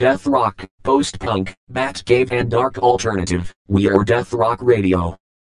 death rock, post punk, bat cave, and dark alternative. We are Death Rock Radio.